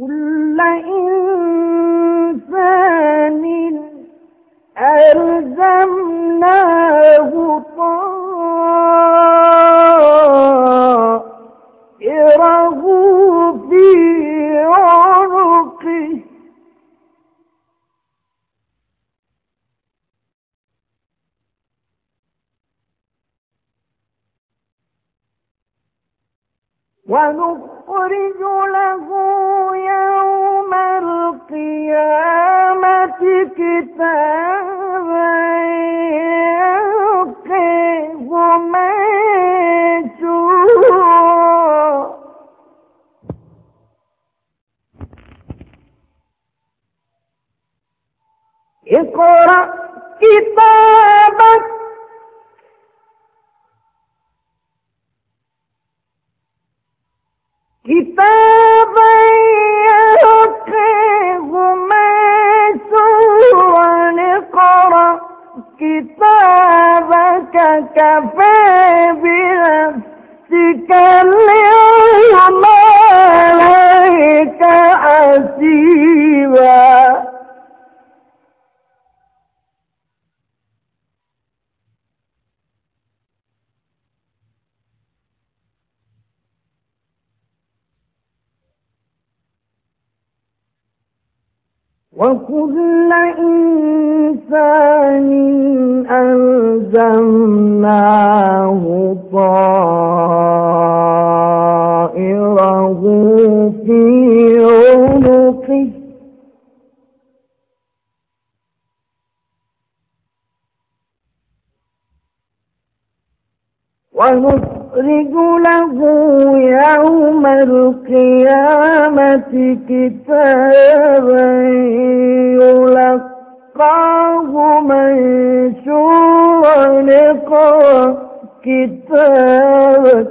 وكل إنسان ألزمناه طائره في عنقه. ونخرج له يوم القيامة كتابا يلقيه منشورا اقرأ كتابك كتابك كفى بنفسك اليوم عليك حسيبا. وكل إنسان ألزمناه طائره في عنقه. ونخرج له يوم القيامة كتابا يلقاه منشورا لقى كتابك.